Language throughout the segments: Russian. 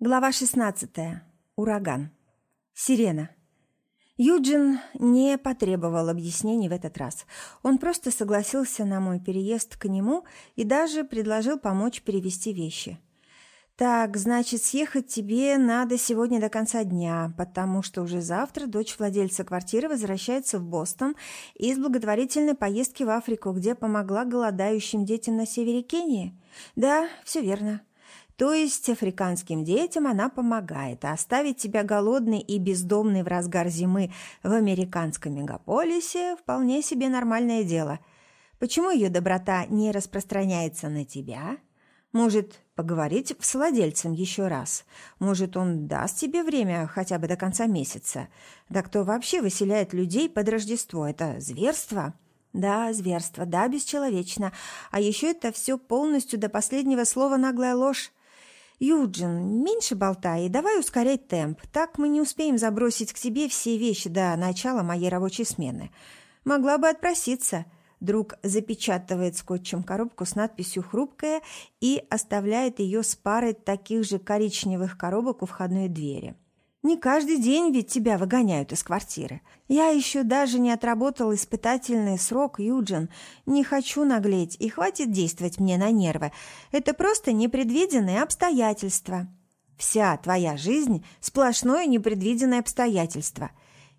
Глава 16. Ураган. Сирена. Юджин не потребовал объяснений в этот раз. Он просто согласился на мой переезд к нему и даже предложил помочь перевести вещи. «Так, значит, съехать тебе надо сегодня до конца дня, потому что уже завтра дочь владельца квартиры возвращается в Бостон из благотворительной поездки в Африку, где помогла голодающим детям на севере Кении. Да, все верно. То есть африканским детям она помогает, а оставить тебя голодной и бездомной в разгар зимы в американском мегаполисе – вполне себе нормальное дело. Почему ее доброта не распространяется на тебя? Может, поговорить с владельцем еще раз? Может, он даст тебе время хотя бы до конца месяца? Да кто вообще выселяет людей под Рождество? Это зверство?» Да, зверство, да, бесчеловечно. А еще это все полностью до последнего слова наглая ложь. «Юджин, меньше болтай и давай ускорять темп. Так мы не успеем забросить к тебе все вещи до начала моей рабочей смены. Могла бы отпроситься». Друг запечатывает скотчем коробку с надписью «Хрупкая» и оставляет ее с парой таких же коричневых коробок у входной двери. Не каждый день ведь тебя выгоняют из квартиры. Я еще даже не отработал испытательный срок, Юджин. Не хочу наглеть, и хватит действовать мне на нервы. Это просто непредвиденные обстоятельства. Вся твоя жизнь – сплошное непредвиденное обстоятельство.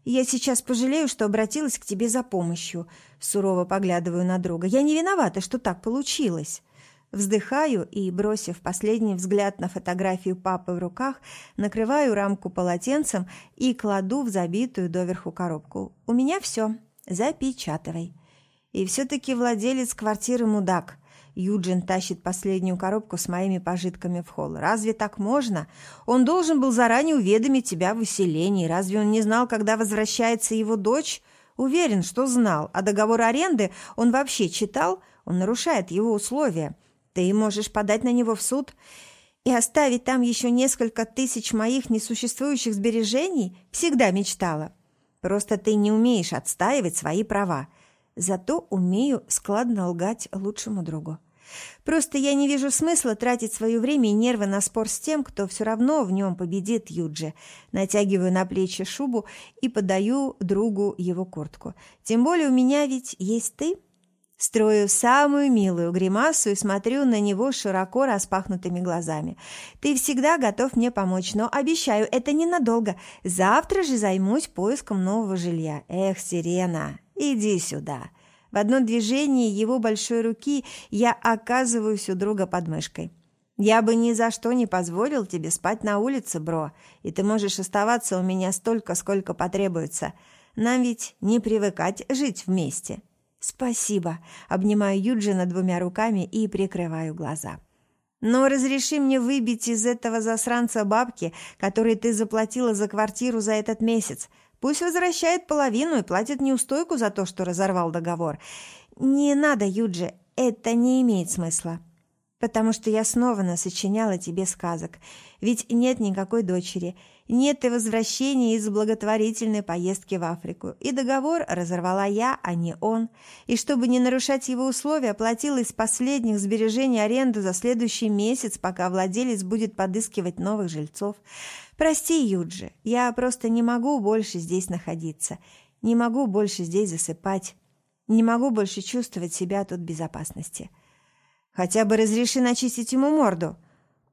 Я сейчас пожалею, что обратилась к тебе за помощью. Сурово поглядываю на друга. Я не виновата, что так получилось. Вздыхаю и, бросив последний взгляд на фотографию папы в руках, накрываю рамку полотенцем и кладу в забитую доверху коробку. У меня все. Запечатывай. И все-таки владелец квартиры мудак. Юджин тащит последнюю коробку с моими пожитками в холл. Разве так можно? Он должен был заранее уведомить тебя в выселении. Разве он не знал, когда возвращается его дочь? Уверен, что знал. А договор аренды он вообще читал? Он нарушает его условия. Ты можешь подать на него в суд и оставить там еще несколько тысяч моих несуществующих сбережений? Всегда мечтала. Просто ты не умеешь отстаивать свои права. Зато умею складно лгать лучшему другу. Просто я не вижу смысла тратить свое время и нервы на спор с тем, кто все равно в нем победит Юджи. Натягиваю на плечи шубу и подаю другу его куртку. Тем более у меня ведь есть ты. Строю самую милую гримасу и смотрю на него широко распахнутыми глазами. «Ты всегда готов мне помочь, но обещаю, это ненадолго. Завтра же займусь поиском нового жилья. Эх, Сирена, иди сюда». В одном движении его большой руки я оказываюсь у друга под мышкой. «Я бы ни за что не позволил тебе спать на улице, бро, и ты можешь оставаться у меня столько, сколько потребуется. Нам ведь не привыкать жить вместе». «Спасибо», — обнимаю Юджина двумя руками и прикрываю глаза. «Но разреши мне выбить из этого засранца бабки, которые ты заплатила за квартиру за этот месяц. Пусть возвращает половину и платит неустойку за то, что разорвал договор. Не надо, Юджи, это не имеет смысла» потому что я снова насочиняла тебе сказок. Ведь нет никакой дочери, нет и возвращения из благотворительной поездки в Африку. И договор разорвала я, а не он. И чтобы не нарушать его условия, платила из последних сбережений аренду за следующий месяц, пока владелец будет подыскивать новых жильцов. Прости, Юджи, я просто не могу больше здесь находиться. Не могу больше здесь засыпать. Не могу больше чувствовать себя тут в безопасности. Хотя бы разреши начистить ему морду.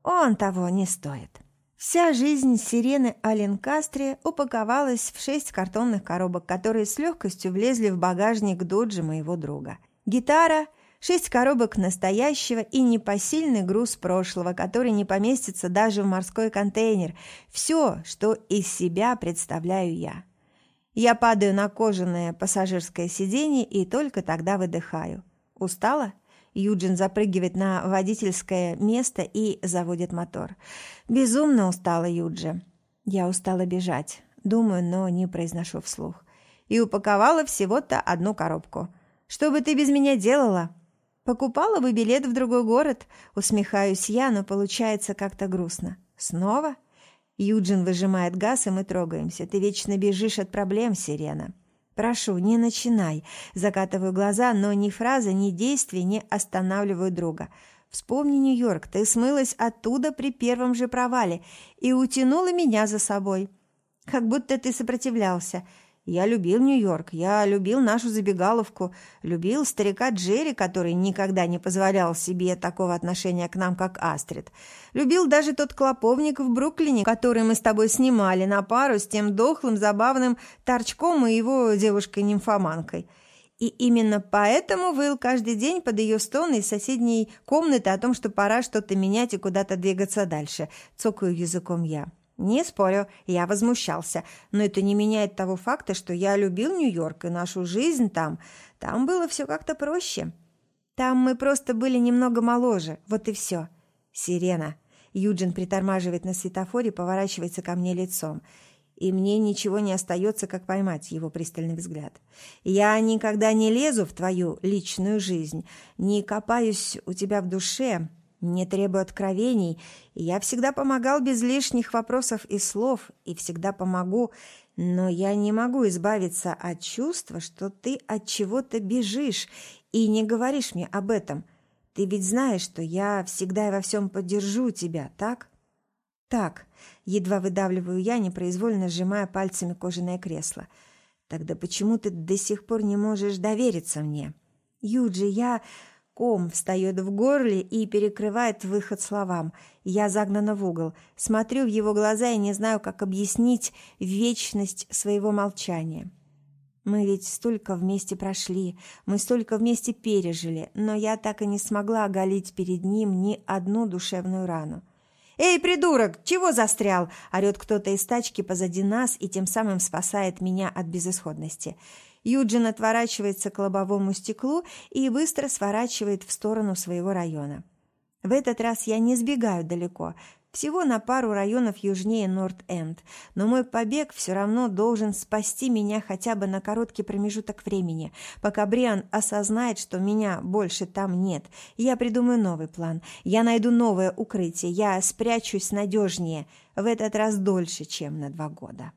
Он того не стоит. Вся жизнь сирены Аленкастре упаковалась в шесть картонных коробок, которые с легкостью влезли в багажник доджи моего друга. Гитара, шесть коробок настоящего и непосильный груз прошлого, который не поместится даже в морской контейнер. Все, что из себя представляю я. Я падаю на кожаное пассажирское сиденье и только тогда выдыхаю. Устала? Юджин запрыгивает на водительское место и заводит мотор. Безумно устала Юджи. Я устала бежать. Думаю, но не произношу вслух. И упаковала всего-то одну коробку. Что бы ты без меня делала? Покупала бы билет в другой город. Усмехаюсь я, но получается как-то грустно. Снова? Юджин выжимает газ, и мы трогаемся. Ты вечно бежишь от проблем, Сирена. «Прошу, не начинай!» Закатываю глаза, но ни фраза, ни действие не останавливают друга. Вспомни Нью-Йорк, ты смылась оттуда при первом же провале и утянула меня за собой. Как будто ты сопротивлялся. Я любил Нью-Йорк, я любил нашу забегаловку, любил старика Джерри, который никогда не позволял себе такого отношения к нам, как Астрид. Любил даже тот клоповник в Бруклине, который мы с тобой снимали на пару с тем дохлым забавным торчком и его девушкой-нимфоманкой. И именно поэтому выл каждый день под ее стоны из соседней комнаты о том, что пора что-то менять и куда-то двигаться дальше, цокаю языком я. Не спорю, я возмущался, но это не меняет того факта, что я любил Нью-Йорк и нашу жизнь там. Там было все как-то проще. Там мы просто были немного моложе, вот и все. Сирена. Юджин притормаживает на светофоре, поворачивается ко мне лицом. И мне ничего не остается, как поймать его пристальный взгляд. Я никогда не лезу в твою личную жизнь, не копаюсь у тебя в душе, не требую откровений, я всегда помогал без лишних вопросов и слов, и всегда помогу, но я не могу избавиться от чувства, что ты от чего-то бежишь и не говоришь мне об этом. Ты ведь знаешь, что я всегда и во всем поддержу тебя, так? Так, едва выдавливаю я, непроизвольно сжимая пальцами кожаное кресло. Тогда почему ты до сих пор не можешь довериться мне? Юджи, я... Ком встает в горле и перекрывает выход словам. Я загнана в угол. Смотрю в его глаза и не знаю, как объяснить вечность своего молчания. Мы ведь столько вместе прошли, мы столько вместе пережили, но я так и не смогла оголить перед ним ни одну душевную рану. «Эй, придурок, чего застрял?» – орет кто-то из тачки позади нас и тем самым спасает меня от безысходности. Юджин отворачивается к лобовому стеклу и быстро сворачивает в сторону своего района. В этот раз я не сбегаю далеко, всего на пару районов южнее Норт-Энд, но мой побег все равно должен спасти меня хотя бы на короткий промежуток времени, пока Бриан осознает, что меня больше там нет. Я придумаю новый план, я найду новое укрытие, я спрячусь надежнее, в этот раз дольше, чем на два года.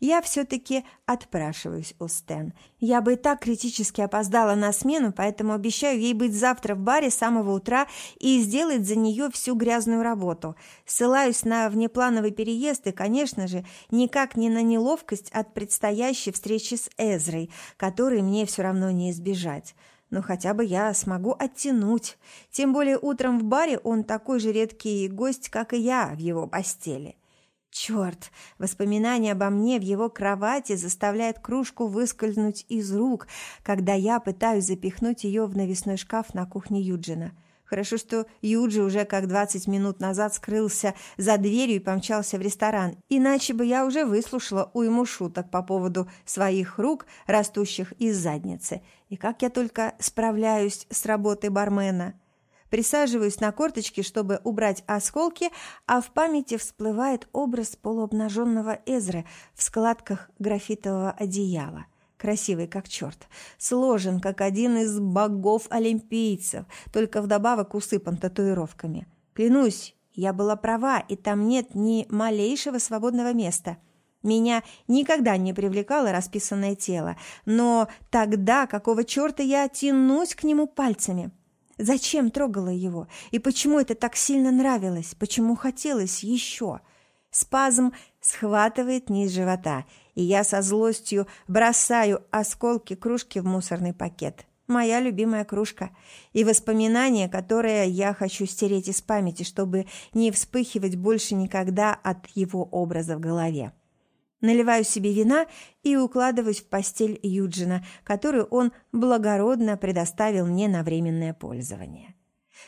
Я все-таки отпрашиваюсь у Стэн. Я бы и так критически опоздала на смену, поэтому обещаю ей быть завтра в баре с самого утра и сделать за нее всю грязную работу. Ссылаюсь на внеплановый переезд и, конечно же, никак не на неловкость от предстоящей встречи с Эзрой, которой мне все равно не избежать. Но хотя бы я смогу оттянуть. Тем более утром в баре он такой же редкий гость, как и я в его постели. Черт! Воспоминание обо мне в его кровати заставляет кружку выскользнуть из рук, когда я пытаюсь запихнуть ее в навесной шкаф на кухне Юджина. Хорошо, что Юджи уже как 20 минут назад скрылся за дверью и помчался в ресторан, иначе бы я уже выслушала уйму шуток по поводу своих рук, растущих из задницы. И как я только справляюсь с работой бармена. Присаживаюсь на корточки, чтобы убрать осколки, а в памяти всплывает образ полуобнаженного Эзры в складках графитового одеяла. Красивый как черт, сложен как один из богов-олимпийцев, только вдобавок усыпан татуировками. Клянусь, я была права, и там нет ни малейшего свободного места. Меня никогда не привлекало расписанное тело, но тогда какого черта я тянусь к нему пальцами?» Зачем трогала его? И почему это так сильно нравилось? Почему хотелось еще? Спазм схватывает низ живота, и я со злостью бросаю осколки кружки в мусорный пакет. Моя любимая кружка. И воспоминание, которое я хочу стереть из памяти, чтобы не вспыхивать больше никогда от его образа в голове. Наливаю себе вина и укладываюсь в постель Юджина, которую он благородно предоставил мне на временное пользование.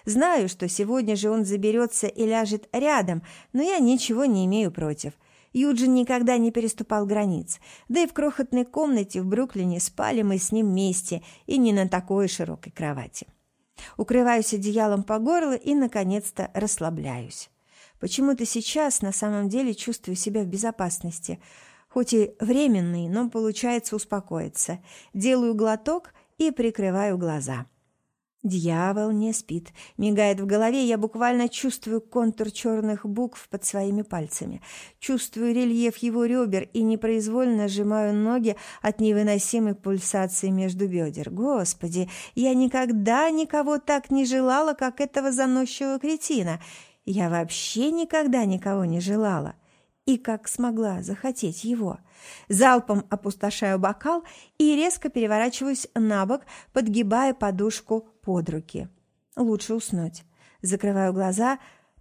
Знаю, что сегодня же он заберется и ляжет рядом, но я ничего не имею против. Юджин никогда не переступал границ, да и в крохотной комнате в Бруклине спали мы с ним вместе и не на такой широкой кровати. Укрываюсь одеялом по горло и, наконец-то, расслабляюсь. Почему-то сейчас на самом деле чувствую себя в безопасности. Хоть и временный, но получается успокоиться. Делаю глоток и прикрываю глаза. Дьявол не спит. Мигает в голове, я буквально чувствую контур черных букв под своими пальцами. Чувствую рельеф его ребер и непроизвольно сжимаю ноги от невыносимой пульсации между бедер. Господи, я никогда никого так не желала, как этого заносчивого кретина. Я вообще никогда никого не желала. И как смогла захотеть его. Залпом опустошаю бокал и резко переворачиваюсь на бок, подгибая подушку под руки. Лучше уснуть. Закрываю глаза,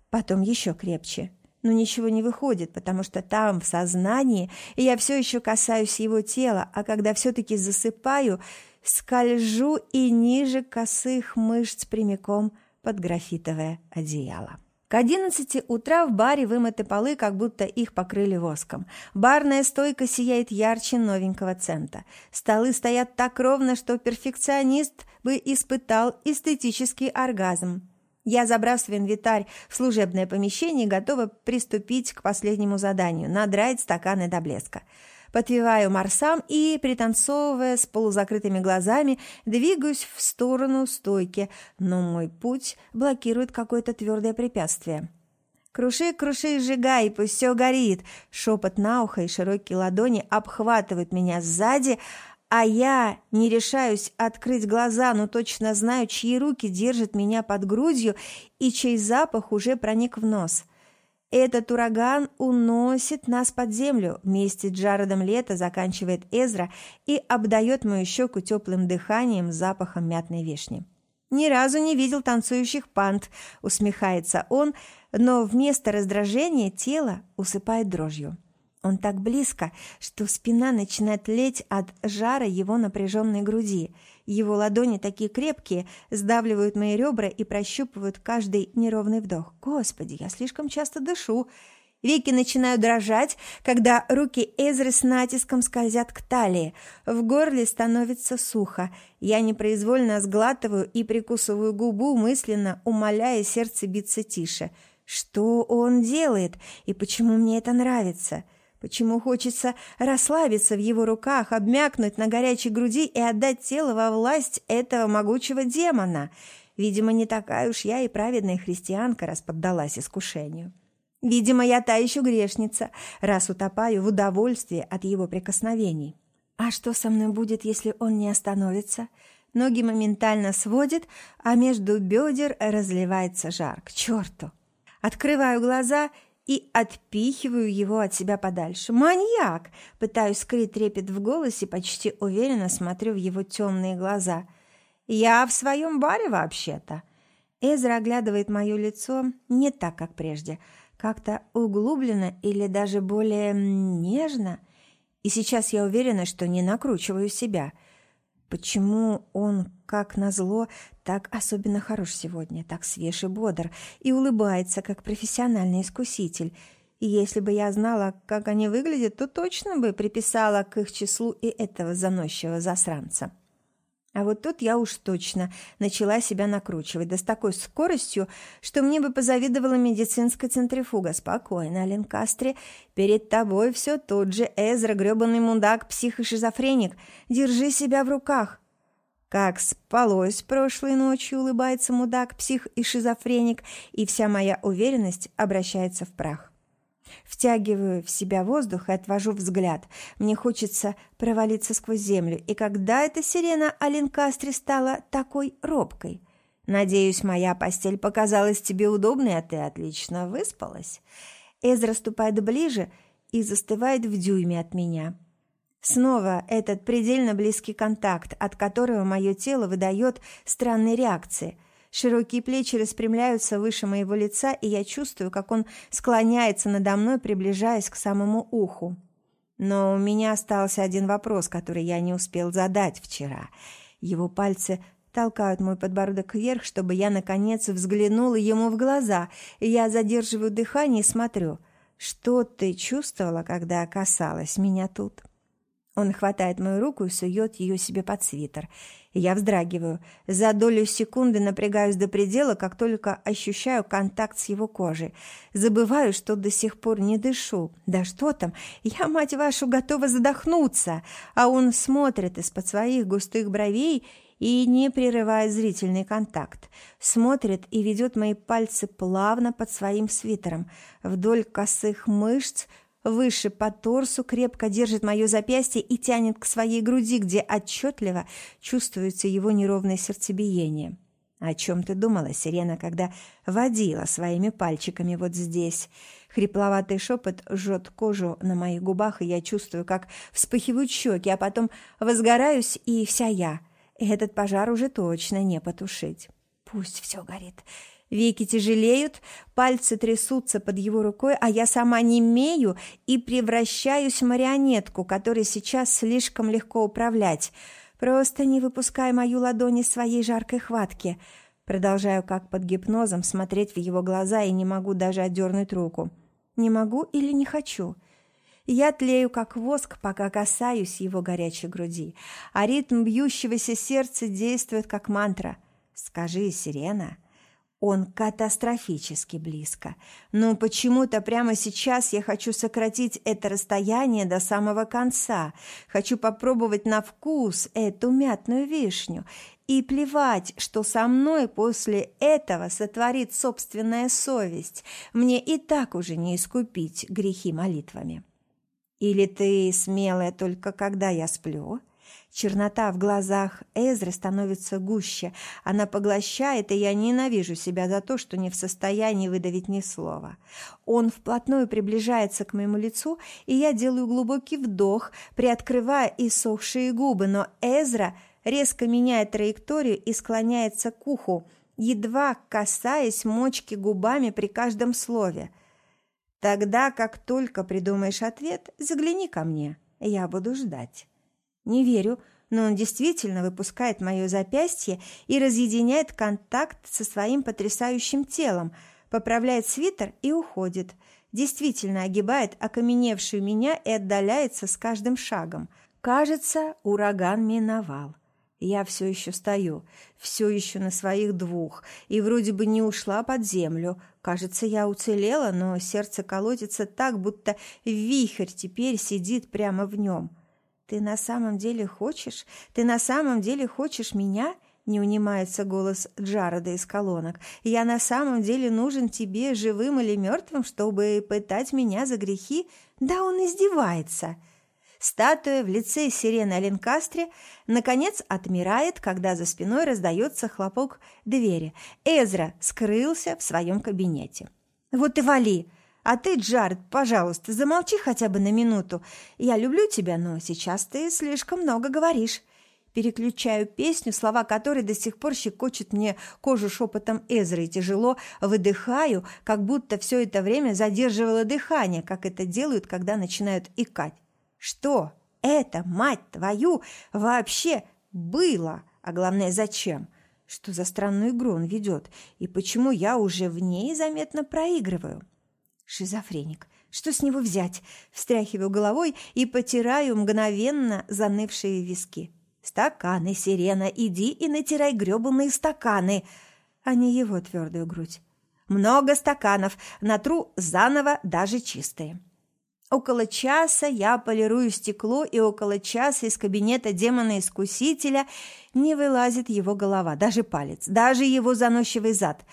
потом еще крепче. Но ничего не выходит, потому что там, в сознании, я все еще касаюсь его тела, а когда все-таки засыпаю, скольжу и ниже косых мышц прямиком под графитовое одеяло. К одиннадцати утра в баре вымыты полы, как будто их покрыли воском. Барная стойка сияет ярче новенького цента. Столы стоят так ровно, что перфекционист бы испытал эстетический оргазм. Я забрасываю инвентарь в служебное помещение готова приступить к последнему заданию – надрать стаканы до блеска. Подпеваю марсам и, пританцовывая с полузакрытыми глазами, двигаюсь в сторону стойки, но мой путь блокирует какое-то твердое препятствие. «Круши, круши, сжигай, пусть все горит!» Шепот на ухо и широкие ладони обхватывают меня сзади, а я не решаюсь открыть глаза, но точно знаю, чьи руки держат меня под грудью и чей запах уже проник в нос – этот ураган уносит нас под землю. Вместе с Джаредом Лето заканчивает Эзра и обдает мою щеку теплым дыханием запахом мятной вишни. «Ни разу не видел танцующих панд», — усмехается он, но вместо раздражения тело усыпает дрожью. Он так близко, что спина начинает леть от жара его напряженной груди — его ладони такие крепкие, сдавливают мои ребра и прощупывают каждый неровный вдох. Господи, я слишком часто дышу. Веки начинают дрожать, когда руки Эзры с натиском скользят к талии. В горле становится сухо. Я непроизвольно сглатываю и прикусываю губу, мысленно умоляя сердце биться тише. Что он делает и почему мне это нравится? Почему хочется расслабиться в его руках, обмякнуть на горячей груди и отдать тело во власть этого могучего демона? Видимо, не такая уж я и праведная христианка, раз поддалась искушению. Видимо, я та еще грешница, раз утопаю в удовольствии от его прикосновений. А что со мной будет, если он не остановится? Ноги моментально сводит, а между бедер разливается жар. К черту! Открываю глаза и отпихиваю его от себя подальше. «Маньяк!» Пытаюсь скрыть трепет в голосе, почти уверенно смотрю в его темные глаза. «Я в своем баре вообще-то!» Эзра оглядывает мое лицо не так, как прежде, как-то углубленно или даже более нежно. И сейчас я уверена, что не накручиваю себя – Почему он, как назло, так особенно хорош сегодня, так свеж и бодр, и улыбается, как профессиональный искуситель? И если бы я знала, как они выглядят, то точно бы приписала к их числу и этого заносчивого засранца. А вот тут я уж точно начала себя накручивать, да с такой скоростью, что мне бы позавидовала медицинская центрифуга. Спокойно, Ленкастре, перед тобой все тот же Эзра, грёбаный мудак, псих и шизофреник. Держи себя в руках. Как спалось прошлой ночью, улыбается мудак, псих и шизофреник, и вся моя уверенность обращается в прах. Втягиваю в себя воздух и отвожу взгляд. Мне хочется провалиться сквозь землю. И когда эта сирена Аленкастре стала такой робкой? Надеюсь, моя постель показалась тебе удобной, а ты отлично выспалась. Эзра ступает ближе и застывает в дюйме от меня. Снова этот предельно близкий контакт, от которого мое тело выдает странные реакции – Широкие плечи распрямляются выше моего лица, и я чувствую, как он склоняется надо мной, приближаясь к самому уху. Но у меня остался один вопрос, который я не успел задать вчера. Его пальцы толкают мой подбородок вверх, чтобы я, наконец, взглянула ему в глаза, я задерживаю дыхание и смотрю. «Что ты чувствовала, когда касалась меня тут?» Он хватает мою руку и сует ее себе под свитер – я вздрагиваю. За долю секунды напрягаюсь до предела, как только ощущаю контакт с его кожей. Забываю, что до сих пор не дышу. Да что там, я, мать вашу, готова задохнуться. А он смотрит из-под своих густых бровей, и не прерывает зрительный контакт. Смотрит и ведет мои пальцы плавно под своим свитером, вдоль косых мышц, выше по торсу, крепко держит мое запястье и тянет к своей груди, где отчетливо чувствуется его неровное сердцебиение. «О чем ты думала, Сирена, когда водила своими пальчиками вот здесь?» Хрипловатый шепот жжет кожу на моих губах, и я чувствую, как вспыхивают щеки, а потом возгораюсь, и вся я. Этот пожар уже точно не потушить. Пусть все горит. Веки тяжелеют, пальцы трясутся под его рукой, а я сама не имею и превращаюсь в марионетку, которой сейчас слишком легко управлять. Просто не выпускай мою ладонь из своей жаркой хватки. Продолжаю, как под гипнозом, смотреть в его глаза и не могу даже отдернуть руку. Не могу или не хочу. Я тлею, как воск, пока касаюсь его горячей груди, а ритм бьющегося сердца действует, как мантра. «Скажи, сирена». Он катастрофически близко. Но почему-то прямо сейчас я хочу сократить это расстояние до самого конца. Хочу попробовать на вкус эту мятную вишню и плевать, что со мной после этого сотворит собственная совесть. Мне и так уже не искупить грехи молитвами. Или ты смелая только когда я сплю?» Чернота в глазах Эзры становится гуще. Она поглощает, и я ненавижу себя за то, что не в состоянии выдавить ни слова. Он вплотную приближается к моему лицу, и я делаю глубокий вдох, приоткрывая иссохшие губы, но Эзра – резко меняет траекторию и склоняется к уху, едва касаясь мочки губами при каждом слове. Тогда, как только придумаешь ответ, загляни ко мне, я буду ждать. Не верю, но он действительно выпускает мое запястье и разъединяет контакт со своим потрясающим телом, поправляет свитер и уходит. Действительно огибает окаменевшую меня и отдаляется с каждым шагом. Кажется, ураган миновал. Я все еще стою, все еще на своих двух, и вроде бы не ушла под землю. Кажется, я уцелела, но сердце колотится так, будто вихрь теперь сидит прямо в нем. «Ты на самом деле хочешь? Ты на самом деле хочешь меня?» Не унимается голос Джарода из колонок. «Я на самом деле нужен тебе, живым или мертвым, чтобы пытать меня за грехи?» «Да он издевается!» Статуя в лице сирены Аленкастре наконец отмирает, когда за спиной раздается хлопок двери. Эзра скрылся в своем кабинете. «Вот и вали!» А ты, Джаред, пожалуйста, замолчи хотя бы на минуту. Я люблю тебя, но сейчас ты слишком много говоришь. Переключаю песню, слова которой до сих пор щекочут мне кожу шепотом Эзры, и тяжело выдыхаю, как будто все это время задерживало дыхание, как это делают, когда начинают икать. Что это, мать твою, вообще было? А главное, зачем? Что за странную игру он ведет? И почему я уже в ней заметно проигрываю? Шизофреник. Что с него взять? Встряхиваю головой и потираю мгновенно занывшие виски. «Стаканы, сирена, иди и натирай грёбаные стаканы!» а не его твердую грудь. «Много стаканов, натру заново даже чистые». Около часа я полирую стекло, и около часа из кабинета демона-искусителя не вылазит его голова, даже палец, даже его заносчивый зад.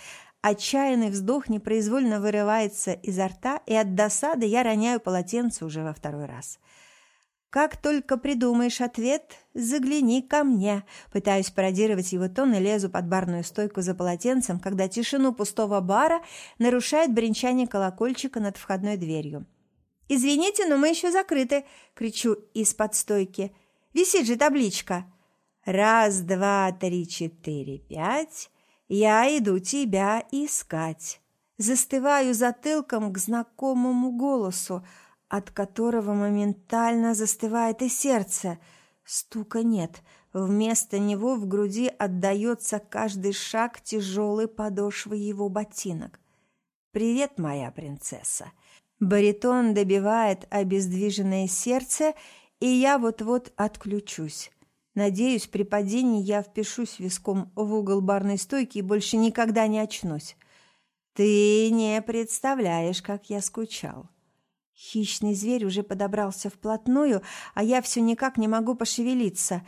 Отчаянный вздох непроизвольно вырывается изо рта, и от досады я роняю полотенце уже во второй раз. «Как только придумаешь ответ, загляни ко мне». Пытаюсь пародировать его тон и лезу под барную стойку за полотенцем, когда тишину пустого бара нарушает бренчание колокольчика над входной дверью. «Извините, но мы еще закрыты!» – кричу из-под стойки. «Висит же табличка!» «Раз, два, три, четыре, пять. Я иду тебя искать!» Застываю затылком к знакомому голосу, от которого моментально застывает и сердце. Стука нет. Вместо него в груди отдается каждый шаг тяжелой подошвы его ботинок. «Привет, моя принцесса!» Баритон добивает обездвиженное сердце, и я вот-вот отключусь. Надеюсь, при падении я впишусь виском в угол барной стойки и больше никогда не очнусь. Ты не представляешь, как я скучал. Хищный зверь уже подобрался вплотную, а я все никак не могу пошевелиться.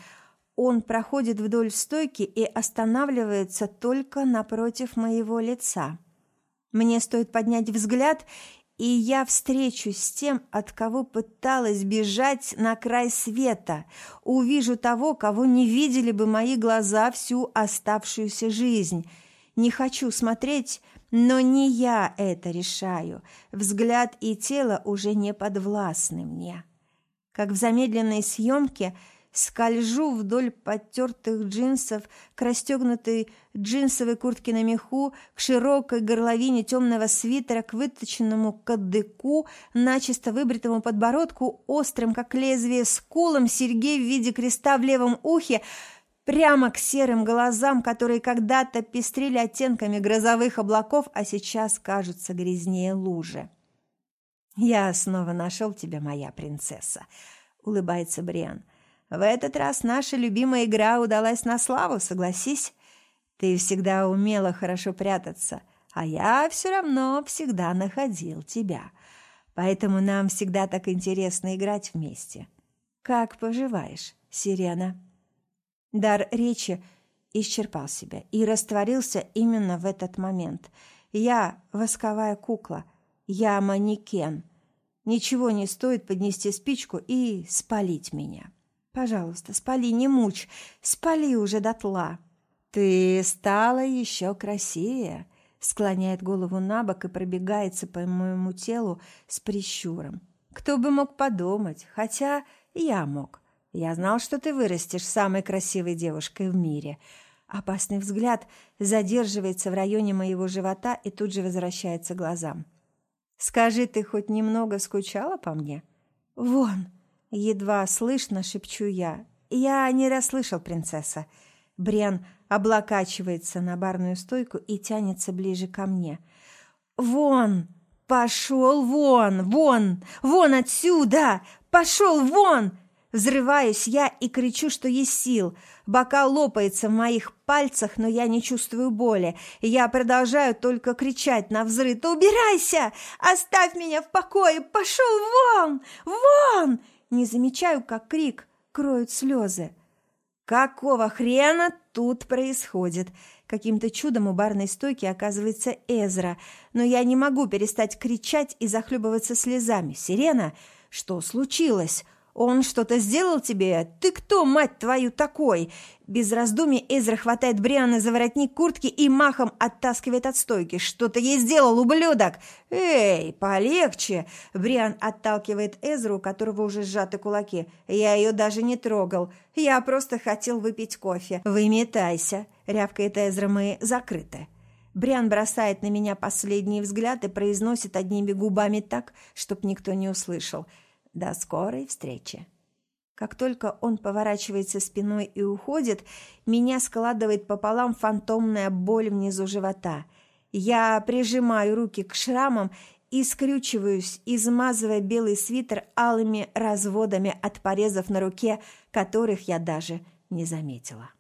Он проходит вдоль стойки и останавливается только напротив моего лица. Мне стоит поднять взгляд, и я встречусь с тем, от кого пыталась бежать на край света, увижу того, кого не видели бы мои глаза всю оставшуюся жизнь. Не хочу смотреть, но не я это решаю. Взгляд и тело уже не подвластны мне. Как в замедленной съемке – скольжу вдоль потертых джинсов к расстегнутой джинсовой куртке на меху, к широкой горловине темного свитера, к выточенному кадыку, начисто выбритому подбородку, острым, как лезвие, скулам, серьгей в виде креста в левом ухе, прямо к серым глазам, которые когда-то пестрили оттенками грозовых облаков, а сейчас кажутся грязнее лужи. «Я снова нашел тебя, моя принцесса», — улыбается Бриан. В этот раз наша любимая игра удалась на славу, согласись. Ты всегда умела хорошо прятаться, а я все равно всегда находил тебя. Поэтому нам всегда так интересно играть вместе. Как поживаешь, Сирена?» Дар речи исчерпал себя и растворился именно в этот момент. Я восковая кукла, я манекен. Ничего не стоит поднести спичку и спалить меня. Пожалуйста, спали, не мучь, спали уже дотла. Ты стала еще красивее, склоняет голову на бок и пробегается по моему телу с прищуром. Кто бы мог подумать, хотя я мог. Я знал, что ты вырастешь самой красивой девушкой в мире. Опасный взгляд задерживается в районе моего живота и тут же возвращается глазам. Скажи, ты хоть немного скучала по мне? Вон, Едва слышно шепчу я. Я не расслышал, принцесса. Бриан облокачивается на барную стойку и тянется ближе ко мне. «Вон! Пошел вон! Вон! Вон отсюда! Пошел вон!» Взрываюсь я и кричу, что есть сил. Бокал лопается в моих пальцах, но я не чувствую боли. Я продолжаю только кричать на взрыв. «Убирайся! Оставь меня в покое! Пошел вон! Вон!» Не замечаю, как крик кроют слезы. Какого хрена тут происходит? Каким-то чудом у барной стойки оказывается Эзра, но я не могу перестать кричать и захлебываться слезами. «Сирена, что случилось? «Он что-то сделал тебе? Ты кто, мать твою, такой?» Без раздумий Эзра хватает Бриана за воротник куртки и махом оттаскивает от стойки. «Что ты ей сделал, ублюдок?» «Эй, полегче!» Бриан отталкивает Эзру, у которого уже сжаты кулаки. «Я ее даже не трогал. Я просто хотел выпить кофе. Выметайся!» Рявкает Эзра, мы закрыты. Бриан бросает на меня последний взгляд и произносит одними губами так, чтоб никто не услышал – до скорой встречи. Как только он поворачивается спиной и уходит, меня складывает пополам фантомная боль внизу живота. Я прижимаю руки к шрамам и скрючиваюсь, измазывая белый свитер алыми разводами от порезов на руке, которых я даже не заметила.